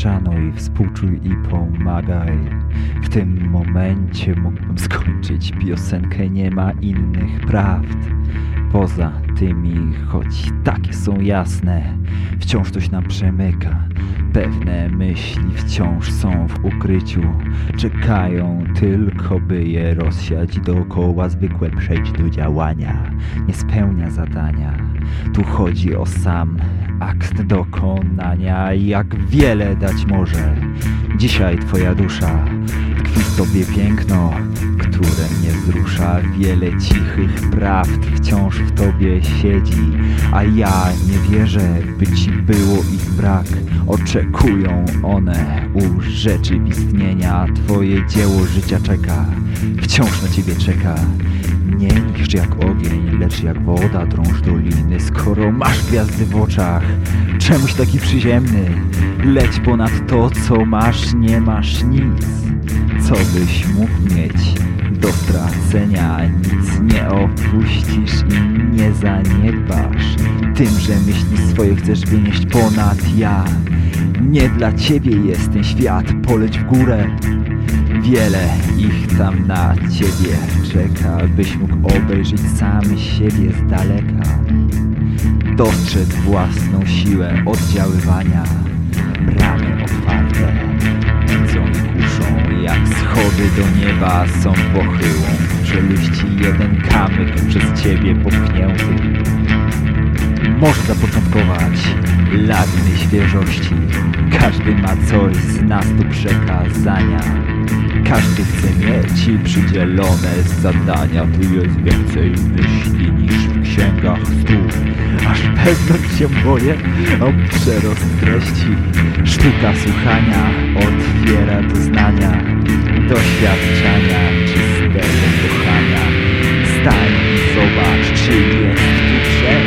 szanuj, współczuj i pomagaj. W tym momencie mógłbym skończyć piosenkę, nie ma innych prawd. Poza tymi, choć takie są jasne, wciąż coś nam przemyka. Pewne myśli wciąż są w ukryciu, czekają tylko, by je rozsiać dookoła. Zwykłe przejść do działania, nie spełnia zadania. Tu chodzi o sam akt dokonania, jak wiele dać może. Dzisiaj twoja dusza tobie piękno, które mnie wzrusza. Wiele cichych prawd wciąż w tobie siedzi, a ja nie wierzę, by ci było ich brak. Oczekują one urzeczywistnienia, twoje dzieło życia czeka, wciąż na ciebie czeka. Nie niszcz jak ogień, lecz jak woda drąż doliny Skoro masz gwiazdy w oczach, czemuś taki przyziemny Leć ponad to, co masz, nie masz nic Co byś mógł mieć do stracenia? Nic nie opuścisz i nie zaniedbasz. Tym, że myśli swoje chcesz wynieść ponad ja. Nie dla ciebie jest ten świat, poleć w górę. Wiele ich tam na ciebie czeka, byś mógł obejrzeć sam siebie z daleka. Dostrzec własną siłę oddziaływania. Bramy otwarte jak schody do nieba są pochyłą. Czeluści jeden kamyk przez ciebie popchnięty. Może zapoczątkować lawiny świeżości. Każdy ma coś z nas do przekazania. Każdy chce mieć przydzielone zadania. Tu jest więcej myśli niż w księgach słów Aż pewno się boję o przerost treści Sztuka słuchania otwiera doznania. Doświadczenia czystego kochania Stań i zobacz, czy jest tu drzew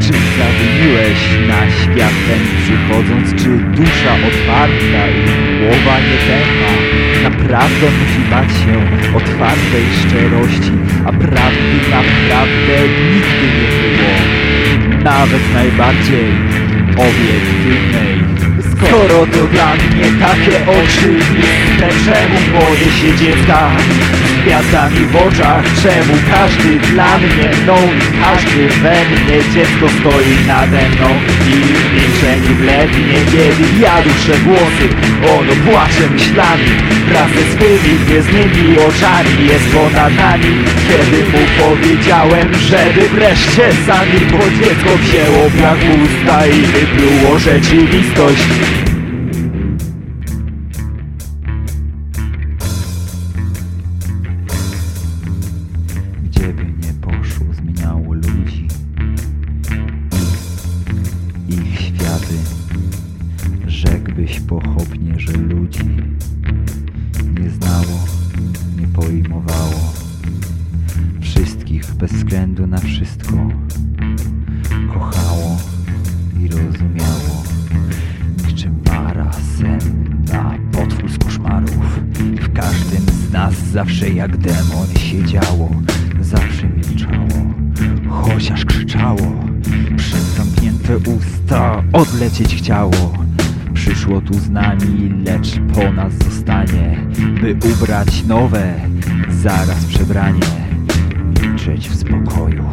Czy zawiniłeś na świat ten przychodząc Czy dusza otwarta i głowa nie tępa Naprawdę musi bać się otwartej szczerości, a prawdy naprawdę nigdy nie było. Nawet najbardziej obiektywnej. Skoro to dla mnie takie oczywiste, czemu boję się dziecka? Z gwiazdami w oczach, czemu każdy dla mnie i każdy we mnie dziecko stoi nade mną I w milczeniu blednie, kiedy ja duszę głosy Ono płacze myślami. Wraz ze swymi gwiezdnymi oczami. Jest ponad nami, kiedy mu powiedziałem, żeby wreszcie zamilkło dziecko wzięło brak usta i wypluło rzeczywistość bez względu na wszystko. Kochało i rozumiało, niczym para senna, potwór z koszmarów. W każdym z nas zawsze jak demon siedziało, zawsze milczało, chociaż krzyczało. Przez zamknięte usta odlecieć chciało. Przyszło tu z nami, lecz po nas zostanie, by ubrać nowe, zaraz przebranie milczeć w spokoju,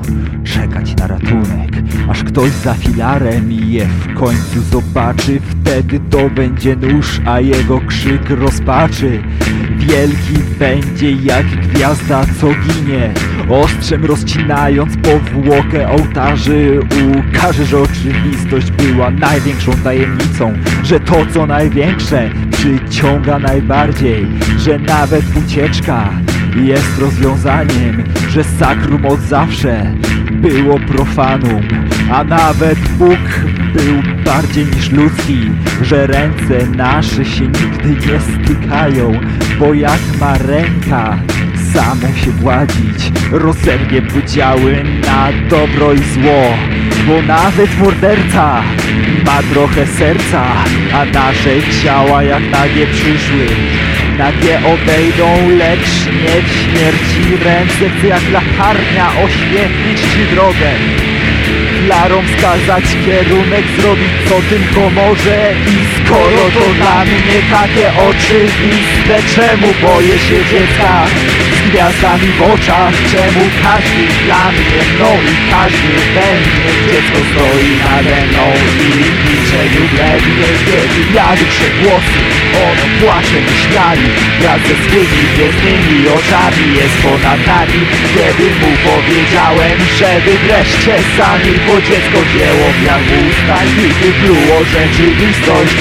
czekać na ratunek, aż ktoś za filarem je w końcu zobaczy. Wtedy to będzie nóż, a jego krzyk rozpaczy. Wielki będzie jak gwiazda, co ginie, ostrzem rozcinając powłokę ołtarzy. Ukaże, że oczywistość była największą tajemnicą, że to co największe przyciąga najbardziej, że nawet ucieczka jest rozwiązaniem, że sakrum od zawsze było profanum, a nawet Bóg był bardziej niż ludzki, że ręce nasze się nigdy nie stykają, bo jak ma ręka samą się gładzić, rozerwie podziały na dobro i zło, bo nawet morderca ma trochę serca, a nasze ciała jak nagie przyszły Nagie odejdą, lecz nie w śmierci Ręce chcę jak latarnia oświetlić Ci drogę. Flarą wskazać kierunek Zrobić co tylko może I skoro to dla mnie takie oczywiste Czemu boję się dziecka gwiazdami w oczach Czemu każdy dla mnie mną i każdy we mnie. Dziecko stoi nade mną i w milczeniu blednie Kiedy jawią głosy, ono płacze myślami Wraz ze swymi gwiezdnymi oczami jest ponad nami. Kiedy mu powiedziałem, żeby wreszcie zamilkł Bo dziecko dzieło miał w i wypluło rzeczywistość